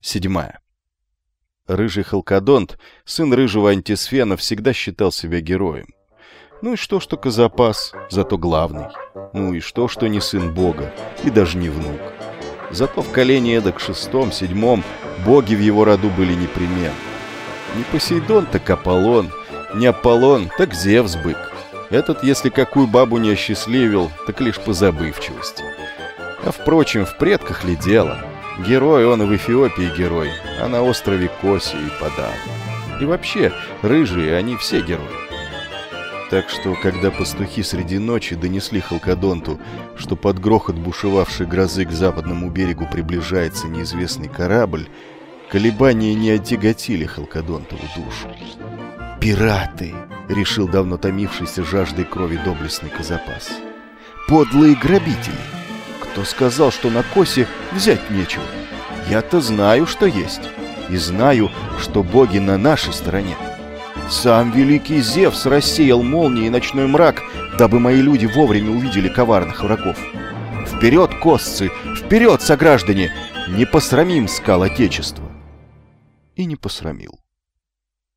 Седьмая. Рыжий Халкадонт, сын рыжего антисфена, всегда считал себя героем. Ну и что, что Казапас, зато главный. Ну и что, что не сын бога, и даже не внук. Зато в колене эдак шестом, седьмом боги в его роду были непременно. Не Посейдон, так Аполлон, не Аполлон, так Зевс бык. Этот, если какую бабу не осчастливил, так лишь по забывчивости. А впрочем, в предках ли дело? Герой он в Эфиопии герой, а на острове Коси и подавно. И вообще, рыжие, они все герои. Так что, когда пастухи среди ночи донесли Халкадонту, что под грохот бушевавшей грозы к западному берегу приближается неизвестный корабль, колебания не отяготили Халкадонтову душу. «Пираты!» — решил давно томившийся жаждой крови доблестный Казапас. «Подлые грабители! Кто сказал, что на косе взять нечего? Я-то знаю, что есть, и знаю, что боги на нашей стороне. Сам великий Зевс рассеял молнии и ночной мрак, дабы мои люди вовремя увидели коварных врагов. Вперед, косцы! Вперед, сограждане! Не посрамим скал Отечества!» И не посрамил.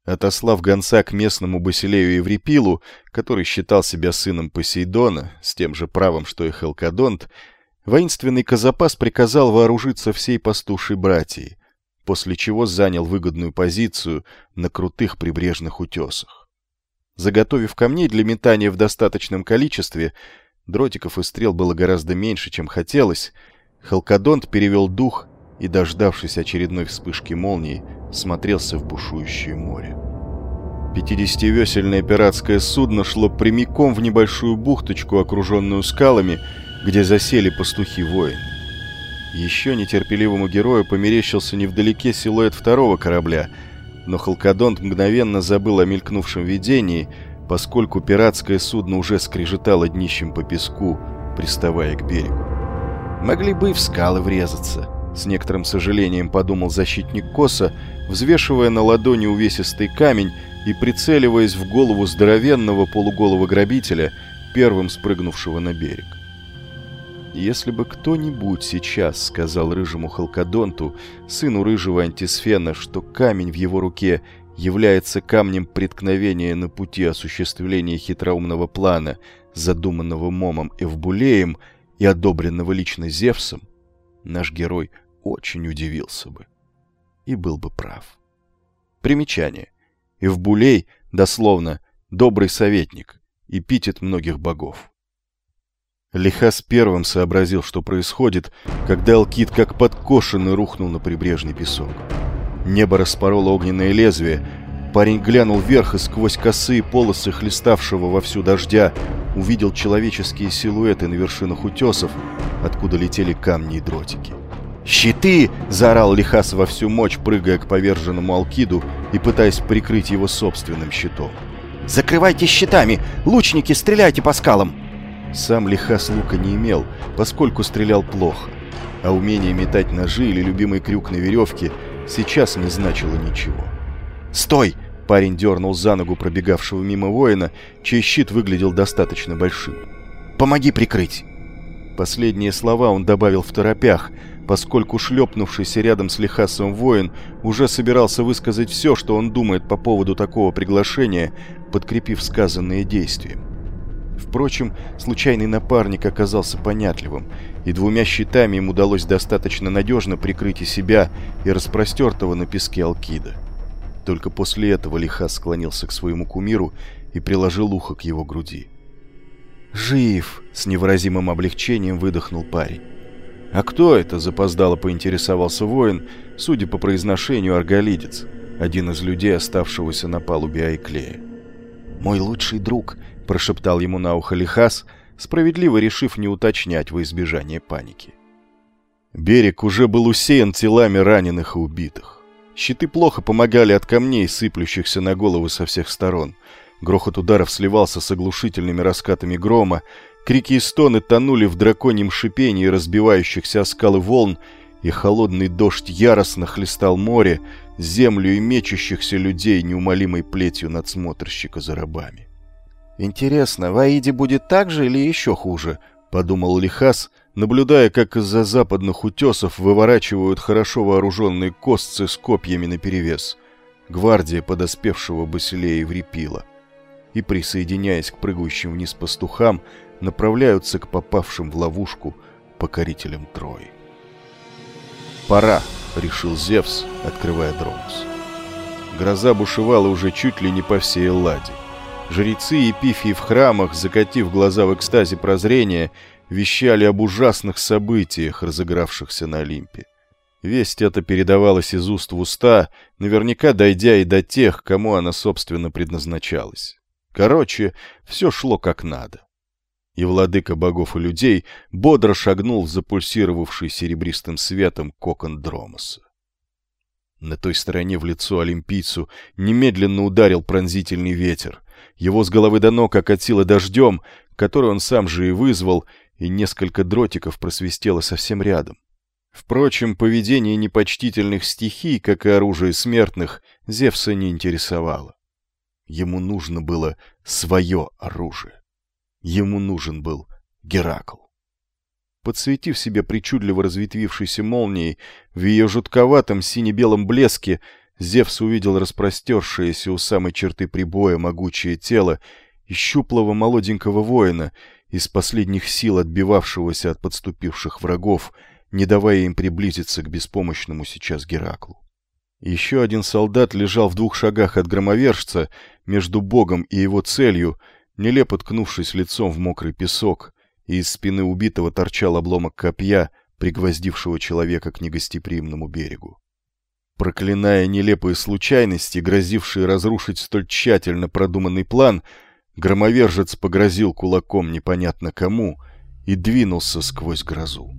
Отослав гонца к местному Басилею Еврипилу, который считал себя сыном Посейдона, с тем же правом, что и Хелкадонт, воинственный Казапас приказал вооружиться всей пастушей братьей, после чего занял выгодную позицию на крутых прибрежных утесах. Заготовив камней для метания в достаточном количестве, дротиков и стрел было гораздо меньше, чем хотелось, Халкадонт перевел дух и, дождавшись очередной вспышки молнии, смотрелся в бушующее море. Пятидесятивесельное пиратское судно шло прямиком в небольшую бухточку, окруженную скалами, где засели пастухи-воины. Еще нетерпеливому герою померещился невдалеке силуэт второго корабля, но Халкадонт мгновенно забыл о мелькнувшем видении, поскольку пиратское судно уже скрежетало днищем по песку, приставая к берегу. Могли бы и в скалы врезаться, с некоторым сожалением подумал защитник Коса, взвешивая на ладони увесистый камень и прицеливаясь в голову здоровенного полуголого грабителя, первым спрыгнувшего на берег. «Если бы кто-нибудь сейчас сказал рыжему Халкадонту, сыну рыжего антисфена, что камень в его руке является камнем преткновения на пути осуществления хитроумного плана, задуманного Момом Эвбулеем и одобренного лично Зевсом, наш герой очень удивился бы. И был бы прав. Примечание. Эвбулей, дословно, добрый советник, эпитет многих богов. Лихас первым сообразил, что происходит, когда Алкид как подкошенный рухнул на прибрежный песок. Небо распороло огненное лезвие. Парень глянул вверх и сквозь косые полосы хлеставшего вовсю дождя увидел человеческие силуэты на вершинах утесов, откуда летели камни и дротики. «Щиты!» — заорал Лихас во всю мощь, прыгая к поверженному Алкиду и пытаясь прикрыть его собственным щитом. «Закрывайте щитами! Лучники, стреляйте по скалам!» Сам Лихас лука не имел, поскольку стрелял плохо, а умение метать ножи или любимый крюк на веревке сейчас не значило ничего. «Стой!» — парень дернул за ногу пробегавшего мимо воина, чей щит выглядел достаточно большим. «Помоги прикрыть!» Последние слова он добавил в торопях, поскольку шлепнувшийся рядом с Лихасом воин уже собирался высказать все, что он думает по поводу такого приглашения, подкрепив сказанные действием. Впрочем, случайный напарник оказался понятливым, и двумя щитами им удалось достаточно надежно прикрыть и себя, и распростертого на песке Алкида. Только после этого Лихас склонился к своему кумиру и приложил ухо к его груди. «Жив!» — с невыразимым облегчением выдохнул парень. «А кто это?» — запоздало поинтересовался воин, судя по произношению арголидец, один из людей, оставшегося на палубе Айклея. «Мой лучший друг», — прошептал ему на ухо Лихас, справедливо решив не уточнять во избежание паники. Берег уже был усеян телами раненых и убитых. Щиты плохо помогали от камней, сыплющихся на головы со всех сторон. Грохот ударов сливался с оглушительными раскатами грома, крики и стоны тонули в драконьем шипении разбивающихся о скалы волн, и холодный дождь яростно хлестал море, землю и мечущихся людей неумолимой плетью надсмотрщика за рабами. «Интересно, в Аиде будет так же или еще хуже?» — подумал Лихас, наблюдая, как из-за западных утесов выворачивают хорошо вооруженные костцы с копьями наперевес, гвардия подоспевшего Басилея Еврипила, и, присоединяясь к прыгающим вниз пастухам, направляются к попавшим в ловушку покорителям Трои. «Пора», — решил Зевс, открывая Дромус. Гроза бушевала уже чуть ли не по всей Элладе. Жрецы и пифии в храмах, закатив глаза в экстазе прозрения, вещали об ужасных событиях, разыгравшихся на Олимпе. Весть эта передавалась из уст в уста, наверняка дойдя и до тех, кому она, собственно, предназначалась. Короче, все шло как надо. И владыка богов и людей бодро шагнул в запульсировавший серебристым светом кокон Дромоса. На той стороне в лицо олимпийцу немедленно ударил пронзительный ветер. Его с головы до ног окатило дождем, который он сам же и вызвал, и несколько дротиков просвистело совсем рядом. Впрочем, поведение непочтительных стихий, как и оружие смертных, Зевса не интересовало. Ему нужно было свое оружие. Ему нужен был Геракл. Подсветив себе причудливо разветвившейся молнией, в ее жутковатом сине-белом блеске Зевс увидел распростершееся у самой черты прибоя могучее тело и щуплого молоденького воина, из последних сил отбивавшегося от подступивших врагов, не давая им приблизиться к беспомощному сейчас Гераклу. Еще один солдат лежал в двух шагах от громовержца, между богом и его целью, нелепо ткнувшись лицом в мокрый песок, и из спины убитого торчал обломок копья, пригвоздившего человека к негостеприимному берегу. Проклиная нелепые случайности, грозившие разрушить столь тщательно продуманный план, громовержец погрозил кулаком непонятно кому и двинулся сквозь грозу.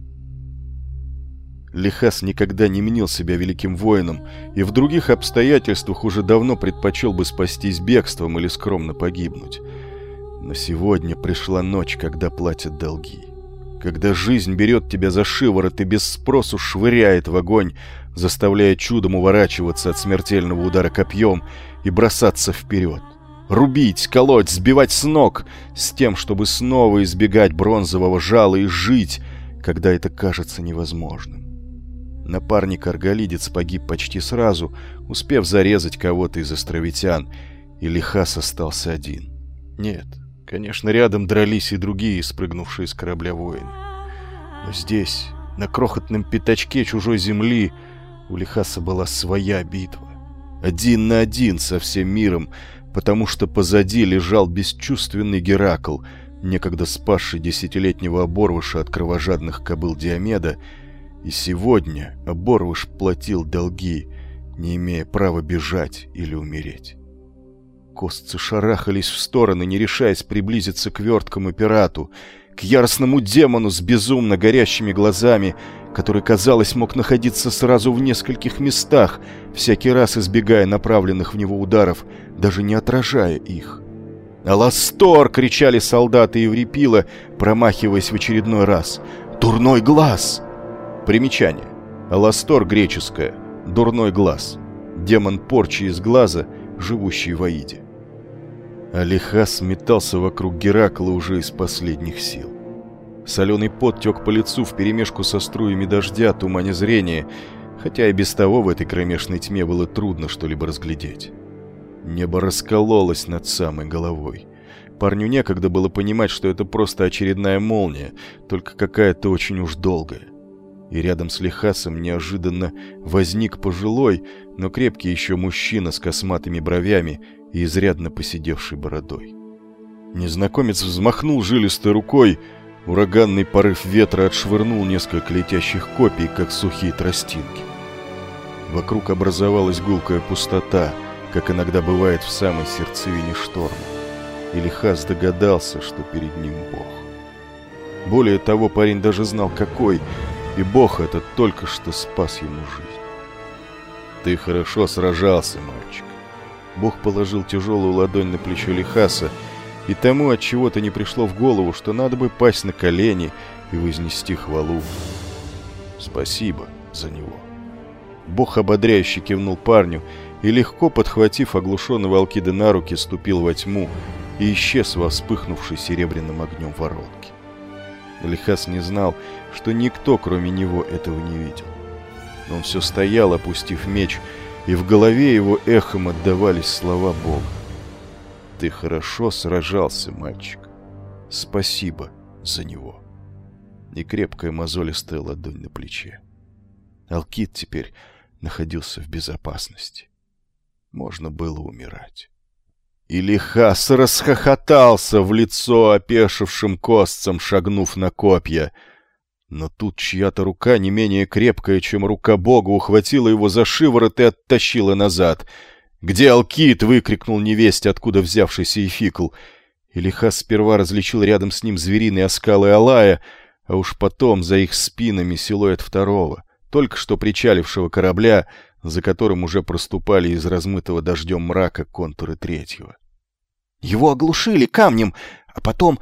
Лихас никогда не мнил себя великим воином и в других обстоятельствах уже давно предпочел бы спастись бегством или скромно погибнуть. Но сегодня пришла ночь, когда платят долги. Когда жизнь берет тебя за шиворот и без спросу швыряет в огонь, заставляя чудом уворачиваться от смертельного удара копьем и бросаться вперед. Рубить, колоть, сбивать с ног, с тем, чтобы снова избегать бронзового жала и жить, когда это кажется невозможным. Напарник Арголидец погиб почти сразу, успев зарезать кого-то из островитян, и Лихас остался один. Нет, Конечно, рядом дрались и другие, спрыгнувшие с корабля воины. Но здесь, на крохотном пятачке чужой земли, у Лихаса была своя битва. Один на один со всем миром, потому что позади лежал бесчувственный Геракл, некогда спасший десятилетнего оборвыша от кровожадных кобыл Диомеда, и сегодня оборвыш платил долги, не имея права бежать или умереть. Костцы шарахались в стороны, не решаясь приблизиться к верткому пирату, к яростному демону с безумно горящими глазами, который, казалось, мог находиться сразу в нескольких местах, всякий раз избегая направленных в него ударов, даже не отражая их. «Аластор!» — кричали солдаты Еврипила, промахиваясь в очередной раз. «Дурной глаз!» Примечание. Аластор греческое. Дурной глаз. Демон порчи из глаза, живущий в Аиде. Алихас метался вокруг Геракла уже из последних сил. Соленый пот тек по лицу вперемешку со струями дождя, туманя зрения, хотя и без того в этой кромешной тьме было трудно что-либо разглядеть. Небо раскололось над самой головой. Парню некогда было понимать, что это просто очередная молния, только какая-то очень уж долгая. И рядом с Лихасом неожиданно возник пожилой, но крепкий еще мужчина с косматыми бровями и изрядно посидевшей бородой. Незнакомец взмахнул жилистой рукой, ураганный порыв ветра отшвырнул несколько летящих копий, как сухие тростинки. Вокруг образовалась гулкая пустота, как иногда бывает в самой сердцевине шторма. И Лихас догадался, что перед ним Бог. Более того, парень даже знал, какой, и Бог этот только что спас ему жизнь. «Ты хорошо сражался, мальчик. Бог положил тяжелую ладонь на плечо Лихаса, и тому от чего то не пришло в голову, что надо бы пасть на колени и вознести хвалу. Спасибо за него. Бог ободряюще кивнул парню и, легко подхватив оглушенного Алкида на руки, ступил во тьму и исчез во вспыхнувшей серебряным огнем воронке. Лихас не знал, что никто, кроме него, этого не видел. Но он все стоял, опустив меч, и в голове его эхом отдавались слова Бога. «Ты хорошо сражался, мальчик. Спасибо за него». И крепкая мозолистая ладонь на плече. Алкит теперь находился в безопасности. Можно было умирать. И Лихас расхохотался в лицо опешившим костцам, шагнув на копья. Но тут чья-то рука, не менее крепкая, чем рука Бога, ухватила его за шиворот и оттащила назад. «Где Алкит?» — выкрикнул невесть, откуда взявшийся Эфикл. И сперва различил рядом с ним звериные оскалы Алая, а уж потом за их спинами силуэт второго, только что причалившего корабля, за которым уже проступали из размытого дождем мрака контуры третьего. Его оглушили камнем, а потом...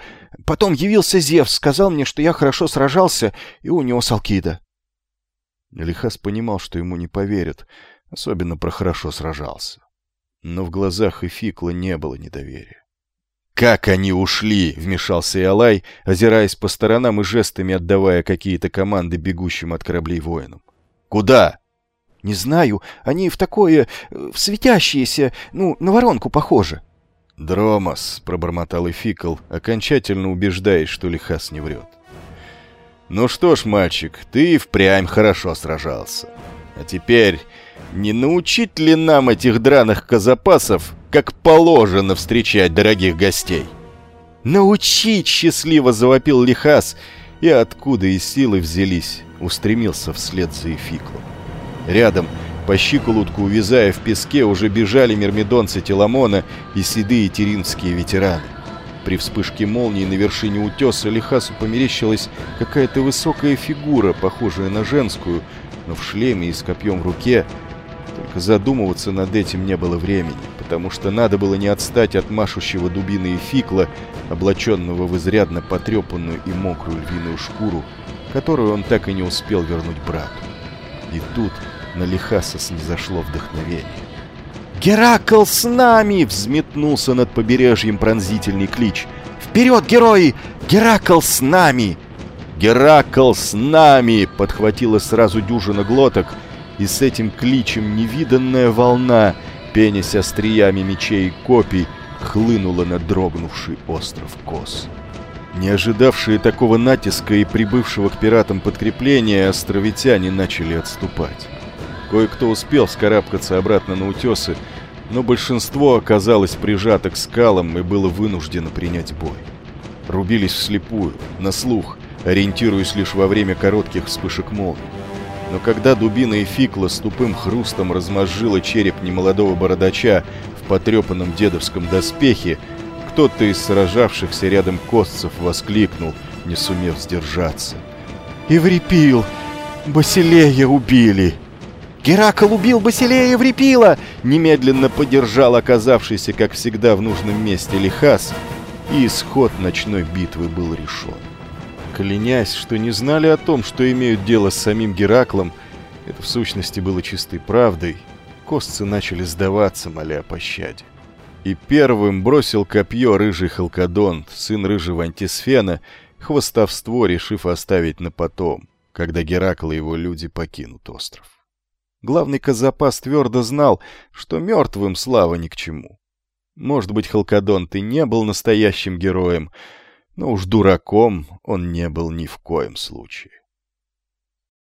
Потом явился Зевс, сказал мне, что я хорошо сражался, и у него Салкида. Лихас понимал, что ему не поверят, особенно про хорошо сражался. Но в глазах Эфикла не было недоверия. «Как они ушли!» — вмешался Иолай, озираясь по сторонам и жестами отдавая какие-то команды бегущим от кораблей воинам. «Куда?» «Не знаю. Они в такое... в светящееся... ну, на воронку похоже». «Дромос», — пробормотал Эфикл, окончательно убеждаясь, что Лихас не врет. «Ну что ж, мальчик, ты впрямь хорошо сражался. А теперь не научить ли нам этих драных казапасов, как положено встречать дорогих гостей?» «Научить!» — счастливо завопил Лихас, и откуда и силы взялись, устремился вслед за Эфиклом. Рядом — по щиколотку, увязая в песке, уже бежали мирмидонцы Теламона и седые теринские ветераны. При вспышке молнии на вершине утеса Лихасу померещилась какая-то высокая фигура, похожая на женскую, но в шлеме и с копьем в руке. Только задумываться над этим не было времени, потому что надо было не отстать от машущего дубины и фикла, облаченного в изрядно потрепанную и мокрую львиную шкуру, которую он так и не успел вернуть брату. И тут на Лихаса снизошло вдохновение. «Геракл с нами!» — взметнулся над побережьем пронзительный клич. «Вперед, герои! Геракл с нами!» «Геракл с нами!» — подхватила сразу дюжина глоток, и с этим кличем невиданная волна, пенясь остриями мечей и копий, хлынула на дрогнувший остров Кос. Не ожидавшие такого натиска и прибывшего к пиратам подкрепления, островитяне начали отступать. Кое-кто успел вскарабкаться обратно на утесы, но большинство оказалось прижато к скалам и было вынуждено принять бой. Рубились вслепую, на слух, ориентируясь лишь во время коротких вспышек молний. Но когда дубина и фикла с тупым хрустом размозжила череп немолодого бородача в потрепанном дедовском доспехе, кто-то из сражавшихся рядом костцев воскликнул, не сумев сдержаться. «Еврипил! Басилея убили!» «Геракл убил Басилея Еврипила!» Немедленно поддержал оказавшийся, как всегда, в нужном месте Лихас, и исход ночной битвы был решен. Клянясь, что не знали о том, что имеют дело с самим Гераклом, это в сущности было чистой правдой, костцы начали сдаваться, моля о пощаде. И первым бросил копье рыжий Халкадон, сын рыжего Антисфена, хвостовство решив оставить на потом, когда Геракл и его люди покинут остров. Главный Казапас твердо знал, что мертвым слава ни к чему. Может быть, Халкадонт и не был настоящим героем, но уж дураком он не был ни в коем случае.